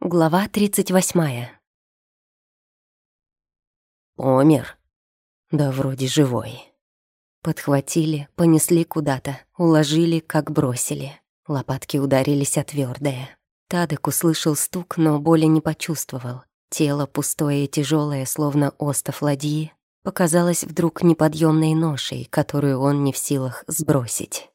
Глава 38. Помер? Да вроде живой. Подхватили, понесли куда-то, уложили, как бросили. Лопатки ударились о твёрдое. Тадек услышал стук, но боли не почувствовал. Тело пустое и тяжелое, словно остов ладьи, показалось вдруг неподъемной ношей, которую он не в силах сбросить.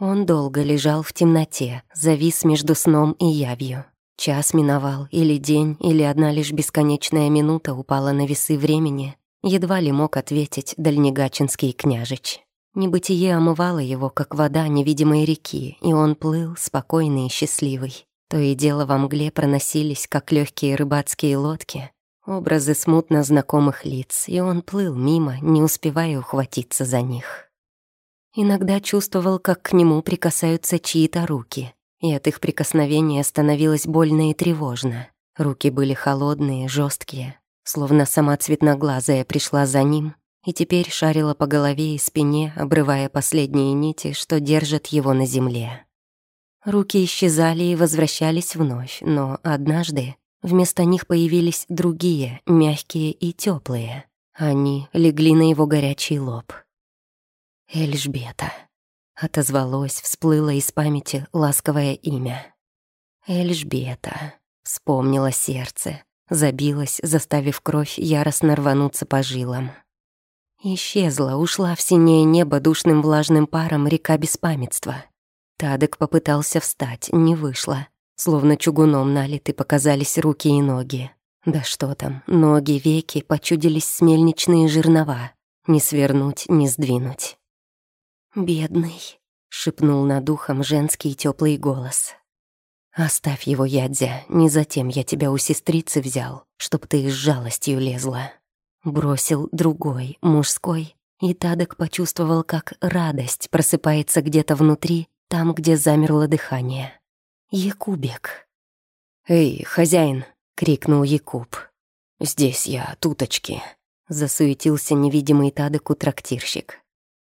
Он долго лежал в темноте, завис между сном и явью. Час миновал, или день, или одна лишь бесконечная минута упала на весы времени, едва ли мог ответить дальнегачинский княжич. Небытие омывало его, как вода невидимой реки, и он плыл, спокойный и счастливый. То и дело во мгле проносились, как легкие рыбацкие лодки, образы смутно знакомых лиц, и он плыл мимо, не успевая ухватиться за них. Иногда чувствовал, как к нему прикасаются чьи-то руки, и от их прикосновения становилось больно и тревожно. Руки были холодные, жесткие, словно сама цветноглазая пришла за ним и теперь шарила по голове и спине, обрывая последние нити, что держат его на земле. Руки исчезали и возвращались вновь, но однажды вместо них появились другие, мягкие и теплые. Они легли на его горячий лоб. Эльжбета. Отозвалось, всплыло из памяти ласковое имя. Эльжбета. Вспомнило сердце. Забилось, заставив кровь яростно рвануться по жилам. Исчезла, ушла в синее небо душным влажным паром река беспамятства. Тадек попытался встать, не вышло. Словно чугуном налиты показались руки и ноги. Да что там, ноги, веки почудились смельничные жернова. Не свернуть, не сдвинуть. «Бедный», — шепнул над ухом женский теплый голос. «Оставь его, Ядзя, не затем я тебя у сестрицы взял, чтоб ты с жалостью лезла». Бросил другой, мужской, и Тадок почувствовал, как радость просыпается где-то внутри, там, где замерло дыхание. «Якубик». «Эй, хозяин!» — крикнул Якуб. «Здесь я, туточки», — засуетился невидимый Тадеку трактирщик.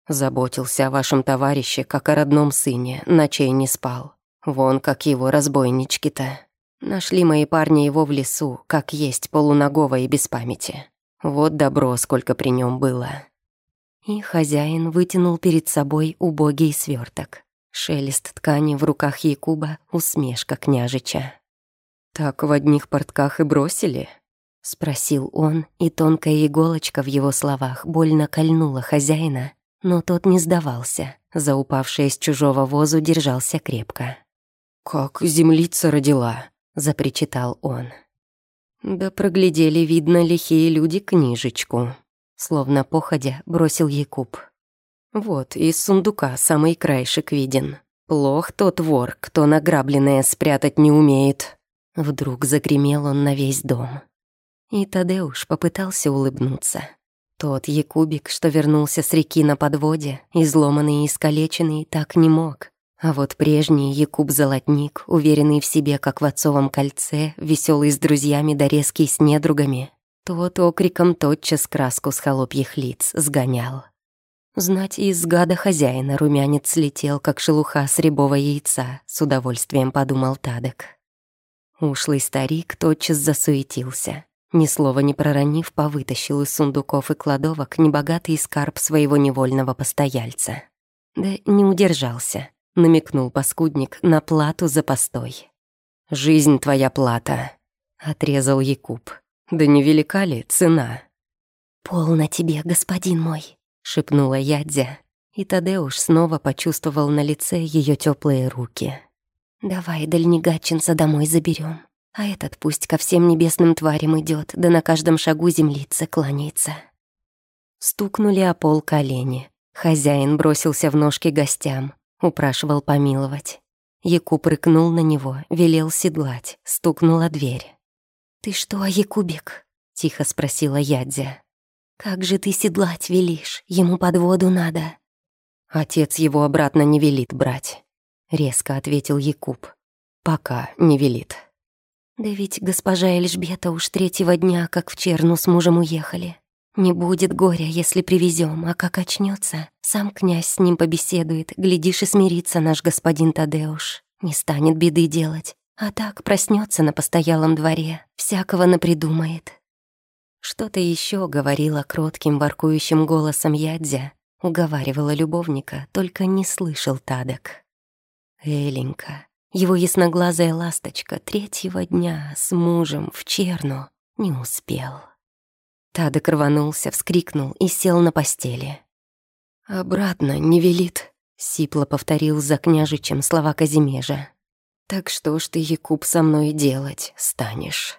Заботился о вашем товарище, как о родном сыне, ночей не спал. Вон как его разбойнички-то. Нашли мои парни его в лесу, как есть полуногого и без памяти. Вот добро, сколько при нем было. И хозяин вытянул перед собой убогий сверток. Шелест ткани в руках Якуба, усмешка княжича. «Так в одних портках и бросили?» — спросил он, и тонкая иголочка в его словах больно кольнула хозяина, но тот не сдавался. За упавшее с чужого возу держался крепко. «Как землица родила», — запричитал он. «Да проглядели, видно, лихие люди книжечку», — словно походя бросил Якуб. «Вот, из сундука самый краешек виден. Плох тот вор, кто награбленное спрятать не умеет». Вдруг загремел он на весь дом. И Тадеуш попытался улыбнуться. Тот Якубик, что вернулся с реки на подводе, изломанный и искалеченный, так не мог. А вот прежний Якуб-золотник, уверенный в себе, как в отцовом кольце, веселый с друзьями да резкий с недругами, тот окриком тотчас краску с холопьих лиц сгонял. Знать из гада хозяина румянец слетел, как шелуха с рябого яйца, с удовольствием подумал Тадек. Ушлый старик тотчас засуетился. Ни слова не проронив, повытащил из сундуков и кладовок небогатый скарб своего невольного постояльца. Да не удержался, намекнул паскудник на плату за постой. «Жизнь твоя плата», — отрезал Якуб. «Да не велика ли цена?» «Полно тебе, господин мой», — шепнула Ядзя, и Тадеуш снова почувствовал на лице ее теплые руки. «Давай дальнегатчинца домой заберем. А этот пусть ко всем небесным тварям идет, да на каждом шагу землица кланяется. Стукнули о пол колени. Хозяин бросился в ножки гостям, упрашивал помиловать. Якуб рыкнул на него, велел седлать, стукнула дверь. «Ты что, Якубик?» — тихо спросила Ядзя. «Как же ты седлать велишь? Ему под воду надо». «Отец его обратно не велит брать», — резко ответил Якуб. «Пока не велит». Да ведь госпожа Эльжбета уж третьего дня, как в Черну с мужем уехали. Не будет горя, если привезем, а как очнется, сам князь с ним побеседует, глядишь и смирится наш господин Тадеуш. Не станет беды делать. А так проснется на постоялом дворе, всякого напридумает. Что-то еще говорила кротким, воркующим голосом Ядзя, уговаривала любовника, только не слышал Тадок. Эленька, его ясноглазая ласточка, третьего дня с мужем в черну не успел. Тадок рванулся, вскрикнул и сел на постели. «Обратно не велит», — сипло повторил за княжичем слова Казимежа. «Так что ж ты, Якуб, со мной делать станешь?»